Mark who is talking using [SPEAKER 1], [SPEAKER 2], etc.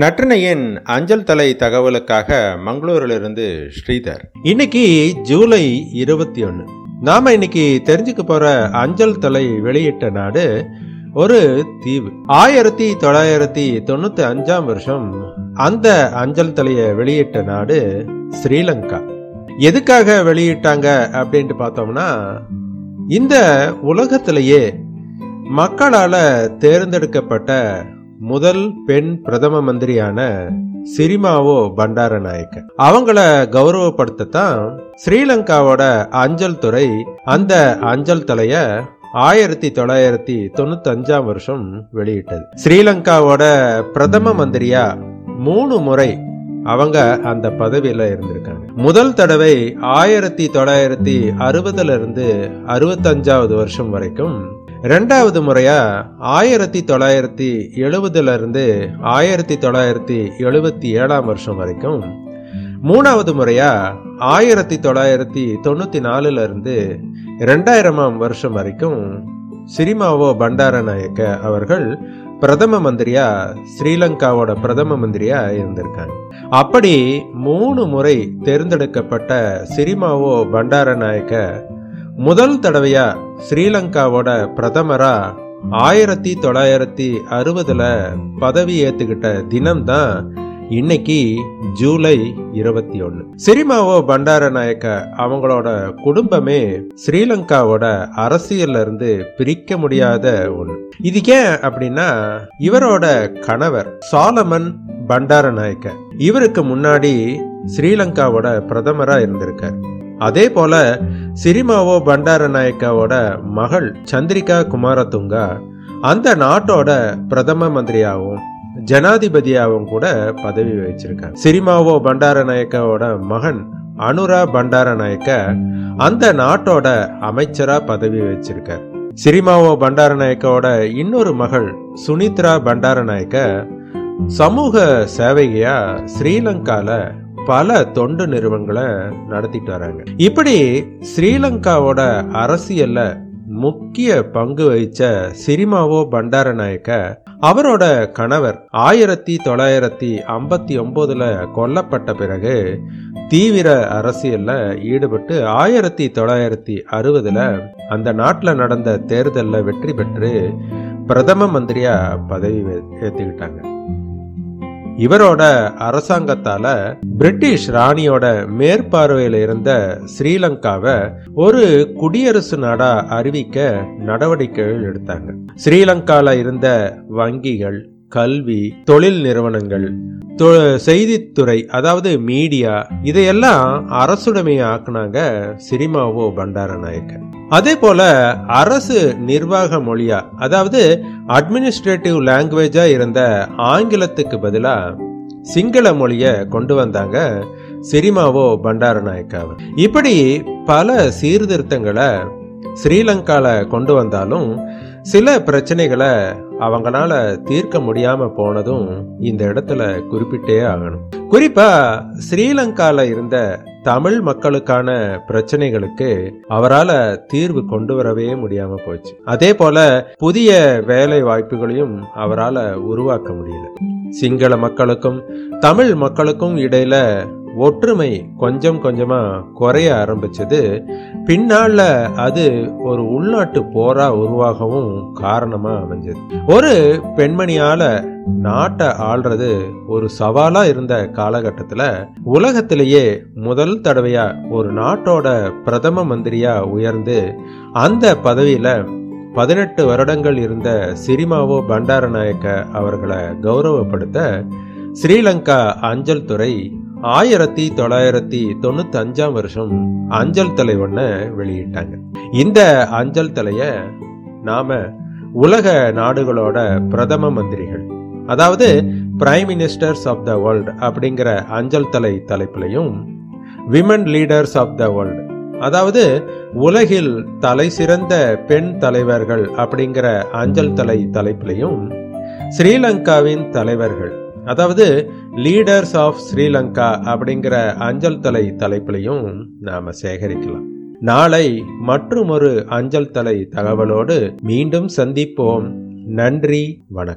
[SPEAKER 1] நற்றினையின் அஞ்சல் தலை தகவலுக்காக மங்களூரிலிருந்து ஸ்ரீதர். இன்னைக்கு ஜூலை இருபத்தி ஒன்று நாம இன்னைக்கு தெரிஞ்சுக்க போற அஞ்சல் தலை வெளியிட்ட நாடு ஒரு தீவு. ஆயிரத்தி தொள்ளாயிரத்தி தொண்ணூத்தி அஞ்சாம் வருஷம் அந்த அஞ்சல் தலையை வெளியிட்ட நாடு ஸ்ரீலங்கா. எதுக்காக வெளியிட்டாங்க அப்படின்ட்டு பார்த்தோம்னா இந்த உலகத்திலேயே மக்களால் தேர்ந்தெடுக்கப்பட்ட முதல் பெண் பிரதம மந்திரியான சிரிமாவோ பண்டாரநாயக்க. அவங்கள கௌரவப்படுத்தத்தான் ஸ்ரீலங்காவோட அஞ்சல் துறை அந்த அஞ்சல் தலைய ஆயிரத்தி தொள்ளாயிரத்தி தொண்ணூத்தி அஞ்சாம் வருஷம் வெளியிட்டது. ஸ்ரீலங்காவோட பிரதம மந்திரியா மூணு முறை அவங்க அந்த பதவியில இருந்திருக்காங்க. முதல் தடவை ஆயிரத்தி தொள்ளாயிரத்தி அறுபதுல இருந்து அறுபத்தஞ்சாவது வருஷம் வரைக்கும் ரெண்டாவது முறையா ஆயிரத்தி தொள்ளாயிரத்தி எழுபதுலேருந்து ஆயிரத்தி தொள்ளாயிரத்தி எழுபத்தி ஏழாம் வருஷம் வரைக்கும் மூணாவது முறையா ஆயிரத்தி தொள்ளாயிரத்தி தொண்ணூற்றி நாலுலேருந்து ரெண்டாயிரமாம் வருஷம் வரைக்கும் சிரிமாவோ பண்டாரநாயக்க அவர்கள் பிரதம மந்திரியா ஸ்ரீலங்காவோட பிரதம மந்திரியா இருந்திருக்காங்க. அப்படி மூணு முறை தேர்ந்தெடுக்கப்பட்ட சிரிமாவோ பண்டாரநாயக்க முதல் தடவையா ஸ்ரீலங்காவோட பிரதமரா ஆயிரத்தி தொள்ளாயிரத்தி அறுபதுல பதவி ஏத்துக்கிட்ட தினம்தான் இன்னைக்கு ஜூலை இருபத்தி ஒன்று சிரிமாவோ பண்டாரநாயக்க அவங்களோட குடும்பமே ஸ்ரீலங்காவோட அரசியல்ல இருந்து பிரிக்க முடியாத ஒன்று இது ஏன் அப்படின்னா இவரோட கணவர் சாலமன் பண்டாரநாயக்க இவருக்கு முன்னாடி ஸ்ரீலங்காவோட பிரதமரா இருந்திருக்கார். அதே போல சிரிமாவோ பண்டாரநாயக்காவோட மகள் சந்திரிகா குமாரதுங்கா அந்த நாட்டோட பிரதம மந்திரியாகவும் ஜனாதிபதியாகவும் கூட பதவி வகிச்சிருக்காங்க. சிரிமாவோ பண்டாரநாயக்காவோட மகன் அனுரா பண்டாரநாயக்க அந்த நாட்டோட அமைச்சரா பதவி வச்சிருக்கார் சிரிமாவோ பண்டாரநாயக்காவோட இன்னொரு மகள் சுனித்ரா பண்டாரநாயக்க சமூக சேவைகையா ஸ்ரீலங்கால பல தொண்டு நிறுவனங்களை நடத்திட்டு வராங்க. இப்படி ஸ்ரீலங்காவோட அரசியல்ல முக்கிய பங்கு வகிச்ச சிரிமாவோ பண்டாரநாயக்க அவரோட கணவர் ஆயிரத்தி தொள்ளாயிரத்தி ஐம்பத்தி ஒன்பதுல கொல்லப்பட்ட பிறகு தீவிர அரசியல்ல ஈடுபட்டு ஆயிரத்தி தொள்ளாயிரத்தி அறுபதுல அந்த நாட்டில் நடந்த தேர்தலில் வெற்றி பெற்று பிரதம மந்திரியா பதவி ஏற்றுக்கிட்டாங்க இவரோட அரசாங்கத்தால பிரிட்டிஷ் ராணியோட மேற்பார்வையில இருந்த ஸ்ரீலங்காவை ஒரு குடியரசு நாடா அறிவிக்க நடவடிக்கைகள் எடுத்தாங்க. ஸ்ரீலங்கால இருந்த வங்கிகள் கல்வி தொழில் நிறுவனங்கள் செய்தித்துறை அதாவது மீடியா இதையெல்லாம் அரசுடைமை ஆக்குனாங்க சினிமாவோ பண்டாரநாயக்க அதே போல அரசு நிர்வாக மொழியா அதாவது அட்மினிஸ்ட்ரேட்டிவ் லாங்குவேஜா இருந்த ஆங்கிலத்துக்கு பதிலா சிங்கள மொழிய கொண்டு வந்தாங்க சிரிமாவோ பண்டாரநாயக்காவை இப்படி பல சீர்திருத்தங்களை ஸ்ரீலங்காவில் கொண்டு வந்தாலும் சில பிரச்சனைகளை அவங்களால தீர்க்க முடியாம போனதும் இந்த இடத்துல குறிப்பிட்டே ஆகணும். குறிப்பா ஸ்ரீலங்கால இருந்த தமிழ் மக்களுக்கான பிரச்சனைகளுக்கு அவரால் தீர்வு கொண்டு வரவே முடியாம போச்சு. அதே போல புதிய வேலை வாய்ப்புகளையும் அவரால் உருவாக்க முடியல. சிங்கள மக்களுக்கும் தமிழ் மக்களுக்கும் இடையில ஒற்றுமை கொஞ்சம் கொஞ்சமா குறைய ஆரம்பிச்சது. பின்னால அது ஒரு உள்நாட்டு போரா உருவாகவும் காரணமா அமைஞ்சது. ஒரு பெண்மணியால நாட்டை ஆள்றது ஒரு சவாலா இருந்த காலகட்டத்துல உலகத்திலேயே முதல் தடவையா ஒரு நாட்டோட பிரதம மந்திரியா உயர்ந்து அந்த பதவியில பதினெட்டு வருடங்கள் இருந்த சிரிமாவோ பண்டாரநாயக்க அவர்களை கௌரவப்படுத்த ஸ்ரீலங்கா அஞ்சல் துறை ஆயிரத்தி தொள்ளாயிரத்தி தொண்ணூத்தி அஞ்சாம் வருஷம் அஞ்சல் தலை ஒன்ன வெளியிட்டாங்க. இந்த அஞ்சல் தலைய நாம உலக நாடுகளோட பிரதம மந்திரிகள் அதாவது prime ministers of the world அப்படிங்கிற அஞ்சல் தலை தலைப்பிலையும் women leaders of the world அதாவது உலகில் தலை சிறந்த பெண் தலைவர்கள் அப்படிங்கிற அஞ்சல் தலை தலைப்பிலையும் ஸ்ரீலங்காவின் தலைவர்கள் அதாவது லீடர்ஸ் ஆஃப் ஸ்ரீலங்கா அப்படிங்கிற அஞ்சல் தலை தலைப்பிலையும் நாம சேகரிக்கலாம். நாளை மற்றும் ஒரு அஞ்சல் தலை தகவலோடு மீண்டும் சந்திப்போம். நன்றி வணக்கம்.